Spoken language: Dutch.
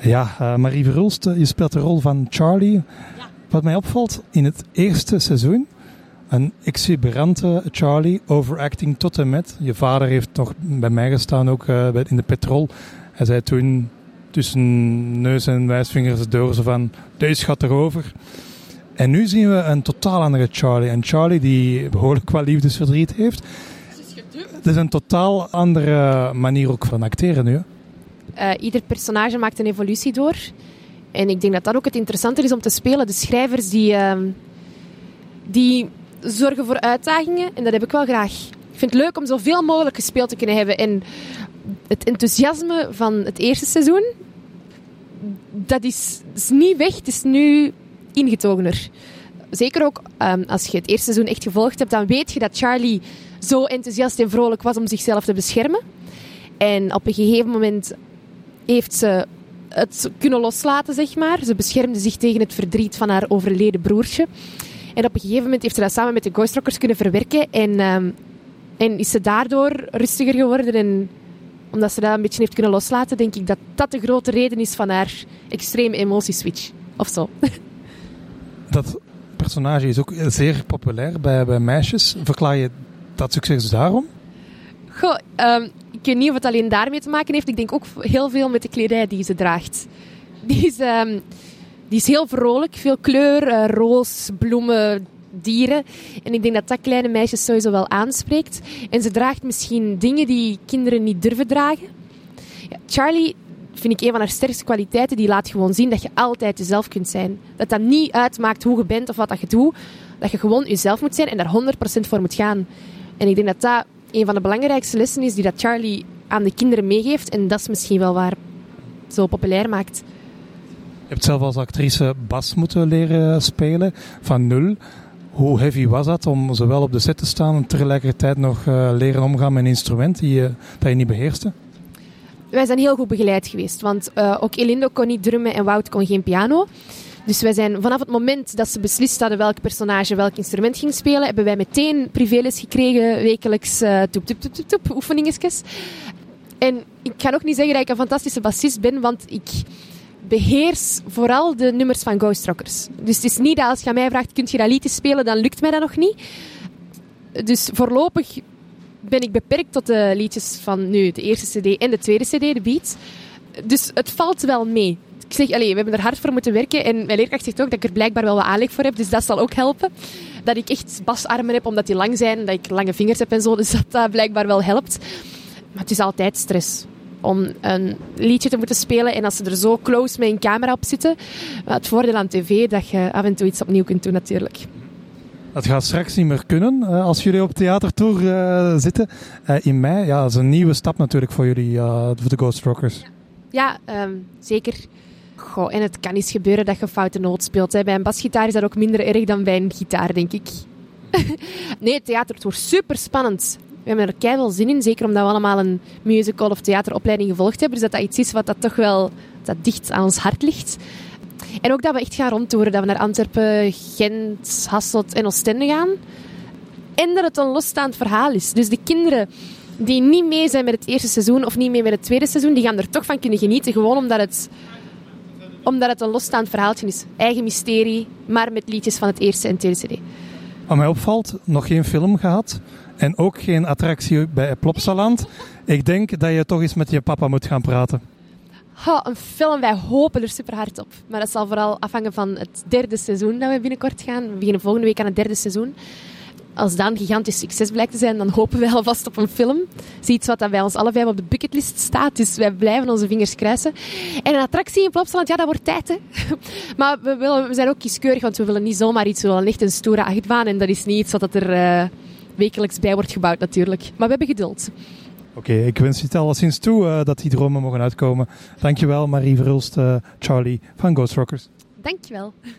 Ja, uh, Marie Verhulst, je speelt de rol van Charlie. Ja. Wat mij opvalt, in het eerste seizoen, een exuberante Charlie, overacting tot en met. Je vader heeft nog bij mij gestaan, ook uh, in de petrol. Hij zei toen tussen neus en wijsvingers door zo van, deze gaat erover. En nu zien we een totaal andere Charlie. Een Charlie die behoorlijk wat liefdesverdriet heeft. Het is een totaal andere manier ook van acteren nu. Uh, ieder personage maakt een evolutie door. En ik denk dat dat ook het interessante is om te spelen. De schrijvers die, uh, die zorgen voor uitdagingen. En dat heb ik wel graag. Ik vind het leuk om zoveel mogelijk gespeeld te kunnen hebben. En het enthousiasme van het eerste seizoen, dat is, is niet weg. Het is nu ingetogener. Zeker ook um, als je het eerste seizoen echt gevolgd hebt, dan weet je dat Charlie zo enthousiast en vrolijk was om zichzelf te beschermen. En op een gegeven moment heeft ze het kunnen loslaten, zeg maar. Ze beschermde zich tegen het verdriet van haar overleden broertje. En op een gegeven moment heeft ze dat samen met de Ghost kunnen verwerken. En, um, en is ze daardoor rustiger geworden. En omdat ze dat een beetje heeft kunnen loslaten, denk ik dat dat de grote reden is van haar extreme emotieswitch. Of zo. Dat personage is ook zeer populair bij, bij meisjes. Verklaar je dat succes daarom? Goh, um, ik weet niet of het alleen daarmee te maken heeft. Ik denk ook heel veel met de kledij die ze draagt. Die is, um, die is heel vrolijk. Veel kleur, uh, roos, bloemen, dieren. En ik denk dat dat kleine meisjes sowieso wel aanspreekt. En ze draagt misschien dingen die kinderen niet durven dragen. Ja, Charlie vind ik een van haar sterkste kwaliteiten. Die laat gewoon zien dat je altijd jezelf kunt zijn. Dat dat niet uitmaakt hoe je bent of wat dat je doet. Dat je gewoon jezelf moet zijn en daar 100% voor moet gaan. En ik denk dat dat een van de belangrijkste lessen is die dat Charlie aan de kinderen meegeeft. En dat is misschien wel waar zo populair maakt. Je hebt zelf als actrice bas moeten leren spelen, van nul. Hoe heavy was dat om zowel op de set te staan en tegelijkertijd nog uh, leren omgaan met een instrument die je, dat je niet beheerste? Wij zijn heel goed begeleid geweest, want uh, ook Elindo kon niet drummen en Wout kon geen piano. Dus wij zijn vanaf het moment dat ze beslist hadden welk personage welk instrument ging spelen, hebben wij meteen privéles gekregen, wekelijks uh, toep, toep, toep, toep, toep. En ik ga nog niet zeggen dat ik een fantastische bassist ben, want ik beheers vooral de nummers van Ghost Rockers. Dus het is niet dat als je aan mij vraagt, kun je dat liedje spelen, dan lukt mij dat nog niet. Dus voorlopig ben ik beperkt tot de liedjes van nu, de eerste cd en de tweede cd, de Beats. Dus het valt wel mee ik zeg, allez, we hebben er hard voor moeten werken. En mijn leerkracht zegt ook dat ik er blijkbaar wel wat aanleg voor heb. Dus dat zal ook helpen. Dat ik echt basarmen heb, omdat die lang zijn. Dat ik lange vingers heb en zo. Dus dat dat blijkbaar wel helpt. Maar het is altijd stress om een liedje te moeten spelen. En als ze er zo close met een camera op zitten. Het voordeel aan tv, dat je af en toe iets opnieuw kunt doen natuurlijk. Dat gaat straks niet meer kunnen uh, als jullie op theatertour uh, zitten. Uh, in mei, ja, dat is een nieuwe stap natuurlijk voor jullie, voor de Ghost Rockers. Ja, ja um, zeker. Goh, en het kan eens gebeuren dat je foute noot speelt. Hè. Bij een basgitaar is dat ook minder erg dan bij een gitaar, denk ik. nee, theater het wordt super spannend. We hebben er keihard zin in, zeker omdat we allemaal een musical of theateropleiding gevolgd hebben. Dus dat dat iets is wat dat toch wel dat dicht aan ons hart ligt. En ook dat we echt gaan rondtoeren. Dat we naar Antwerpen, Gent, Hasselt en Oostende gaan. En dat het een losstaand verhaal is. Dus de kinderen die niet mee zijn met het eerste seizoen of niet mee met het tweede seizoen, die gaan er toch van kunnen genieten. Gewoon omdat het omdat het een losstaand verhaaltje is. Eigen mysterie, maar met liedjes van het eerste en tweede CD. Wat mij opvalt, nog geen film gehad. En ook geen attractie bij Plopsaland. Ik denk dat je toch eens met je papa moet gaan praten. Oh, een film, wij hopen er super hard op. Maar dat zal vooral afhangen van het derde seizoen dat we binnenkort gaan. We beginnen volgende week aan het derde seizoen als dat een gigantisch succes blijkt te zijn, dan hopen wij alvast op een film. Dat is iets wat bij ons allebei op de bucketlist staat. Dus wij blijven onze vingers kruisen. En een attractie in Plopsaland, ja, dat wordt tijd. Hè. Maar we, willen, we zijn ook kieskeurig, want we willen niet zomaar iets. We willen echt een stoere achtbaan. En dat is niet iets wat er uh, wekelijks bij wordt gebouwd, natuurlijk. Maar we hebben geduld. Oké, okay, ik wens je het alleszins toe uh, dat die dromen mogen uitkomen. Dankjewel, Marie Verhulst, uh, Charlie van Ghost Rockers. Dankjewel.